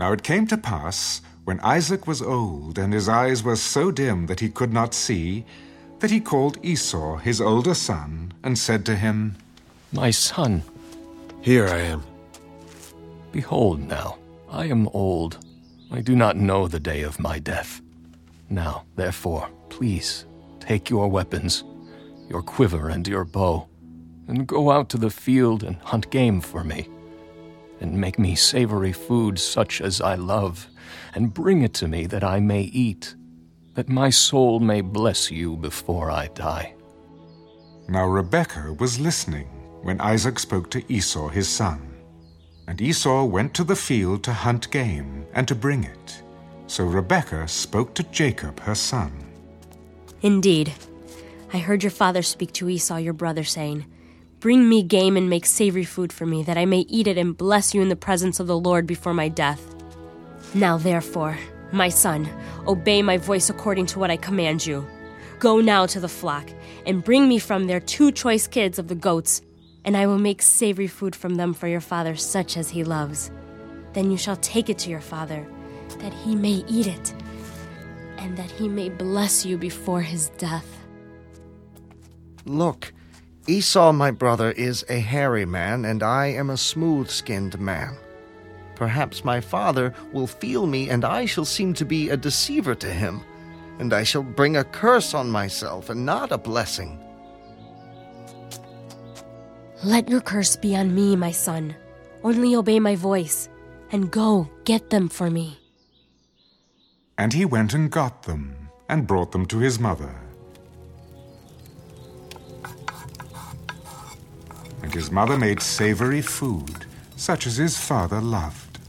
Now it came to pass, when Isaac was old, and his eyes were so dim that he could not see, that he called Esau, his older son, and said to him, My son, Here I am. behold now, I am old. I do not know the day of my death. Now, therefore, please, take your weapons, your quiver and your bow, and go out to the field and hunt game for me, and make me savory food such as I love, and bring it to me that I may eat, that my soul may bless you before I die. Now Rebekah was listening when Isaac spoke to Esau his son. And Esau went to the field to hunt game and to bring it. So Rebekah spoke to Jacob her son. Indeed, I heard your father speak to Esau your brother, saying, Bring me game and make savory food for me, that I may eat it and bless you in the presence of the Lord before my death. Now, therefore, my son, obey my voice according to what I command you. Go now to the flock, and bring me from there two choice kids of the goats, and I will make savory food from them for your father, such as he loves. Then you shall take it to your father, that he may eat it, and that he may bless you before his death. Look, Esau, my brother, is a hairy man, and I am a smooth skinned man. Perhaps my father will feel me, and I shall seem to be a deceiver to him, and I shall bring a curse on myself and not a blessing. Let your curse be on me, my son. Only obey my voice, and go get them for me. And he went and got them, and brought them to his mother. And his mother made savory food, such as his father loved.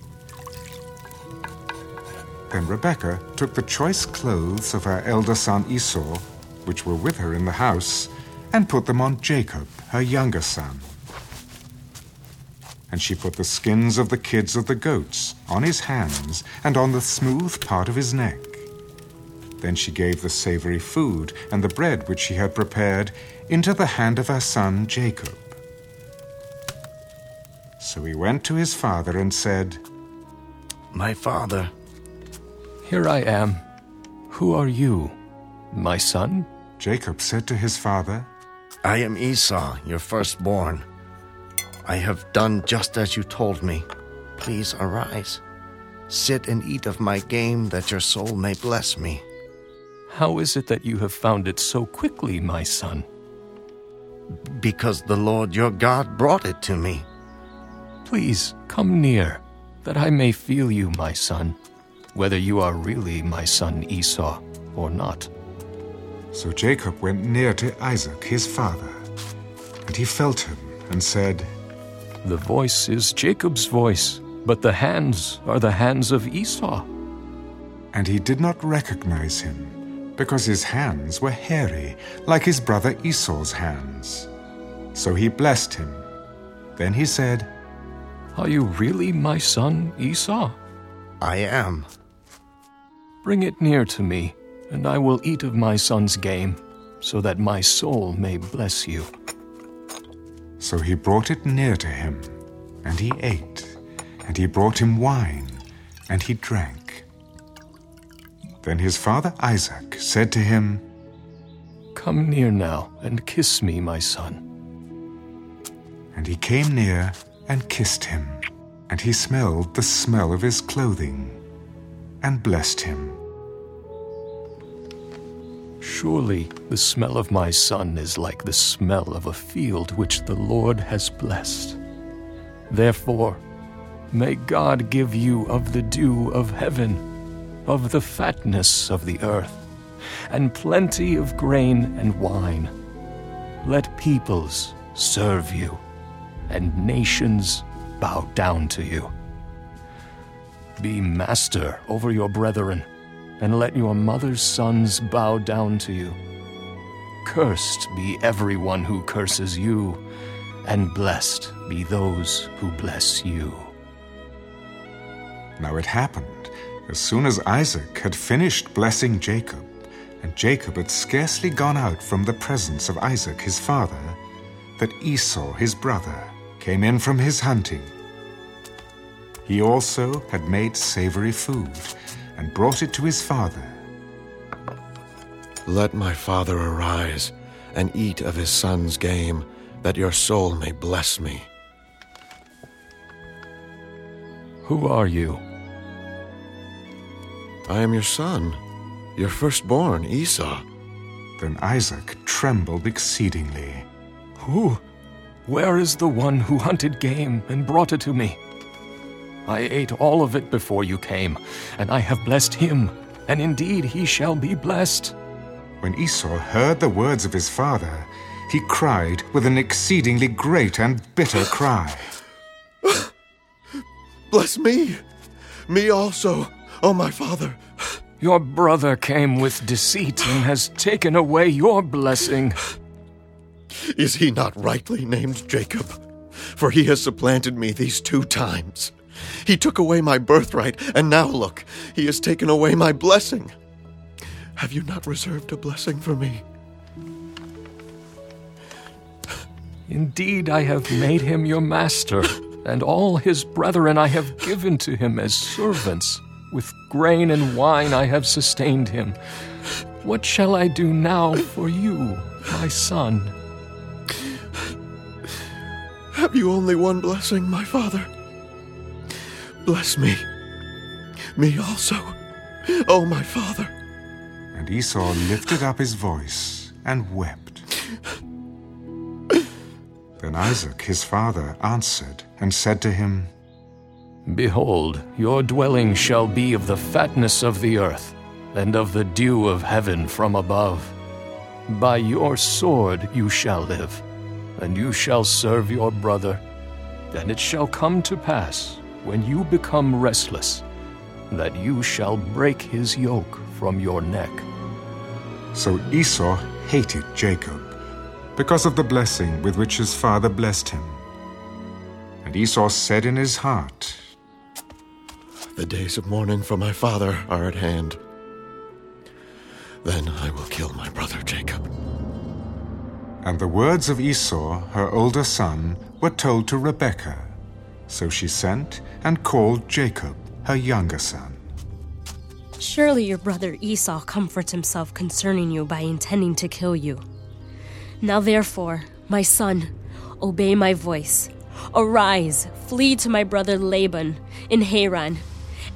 Then Rebekah took the choice clothes of her elder son Esau, which were with her in the house, and put them on Jacob, her younger son. And she put the skins of the kids of the goats on his hands and on the smooth part of his neck. Then she gave the savory food and the bread which she had prepared into the hand of her son Jacob. So he went to his father and said, My father, Here I am. Who are you? My son? Jacob said to his father, I am Esau, your firstborn. I have done just as you told me. Please arise. Sit and eat of my game, that your soul may bless me. How is it that you have found it so quickly, my son? Because the Lord your God brought it to me. Please come near, that I may feel you, my son, whether you are really my son Esau or not. So Jacob went near to Isaac his father, and he felt him and said, The voice is Jacob's voice, but the hands are the hands of Esau. And he did not recognize him, because his hands were hairy, like his brother Esau's hands. So he blessed him. Then he said, Are you really my son Esau? I am. Bring it near to me, and I will eat of my son's game, so that my soul may bless you. So he brought it near to him, and he ate, and he brought him wine, and he drank. Then his father Isaac said to him, Come near now and kiss me, my son. And he came near and kissed him, and he smelled the smell of his clothing, and blessed him. Surely the smell of my son is like the smell of a field which the Lord has blessed. Therefore, may God give you of the dew of heaven, of the fatness of the earth, and plenty of grain and wine. Let peoples serve you, and nations bow down to you. Be master over your brethren and let your mother's sons bow down to you. Cursed be everyone who curses you, and blessed be those who bless you. Now it happened, as soon as Isaac had finished blessing Jacob, and Jacob had scarcely gone out from the presence of Isaac his father, that Esau his brother came in from his hunting. He also had made savory food and brought it to his father. Let my father arise and eat of his son's game, that your soul may bless me. Who are you? I am your son, your firstborn, Esau. Then Isaac trembled exceedingly. Who? Where is the one who hunted game and brought it to me? I ate all of it before you came, and I have blessed him, and indeed he shall be blessed. When Esau heard the words of his father, he cried with an exceedingly great and bitter cry. Bless me, me also, O my father. Your brother came with deceit and has taken away your blessing. Is he not rightly named Jacob? For he has supplanted me these two times. He took away my birthright, and now look, he has taken away my blessing. Have you not reserved a blessing for me? Indeed, I have made him your master, and all his brethren I have given to him as servants. With grain and wine I have sustained him. What shall I do now for you, my son? Have you only one blessing, my father? Bless me. Me also. Oh, my father. And Esau lifted up his voice and wept. Then Isaac his father answered and said to him, Behold, your dwelling shall be of the fatness of the earth, and of the dew of heaven from above. By your sword you shall live, and you shall serve your brother. And it shall come to pass, when you become restless, that you shall break his yoke from your neck. So Esau hated Jacob because of the blessing with which his father blessed him. And Esau said in his heart, The days of mourning for my father are at hand. Then I will kill my brother Jacob. And the words of Esau, her older son, were told to Rebekah. So she sent and called Jacob, her younger son. Surely your brother Esau comforts himself concerning you by intending to kill you. Now therefore, my son, obey my voice. Arise, flee to my brother Laban in Haran,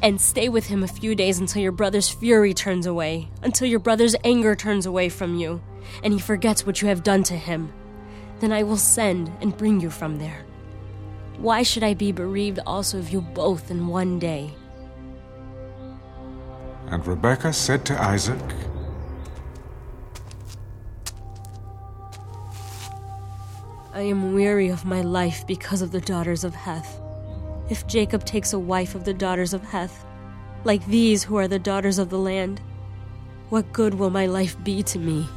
and stay with him a few days until your brother's fury turns away, until your brother's anger turns away from you, and he forgets what you have done to him. Then I will send and bring you from there. Why should I be bereaved also of you both in one day? And Rebekah said to Isaac, I am weary of my life because of the daughters of Heth. If Jacob takes a wife of the daughters of Heth, like these who are the daughters of the land, what good will my life be to me?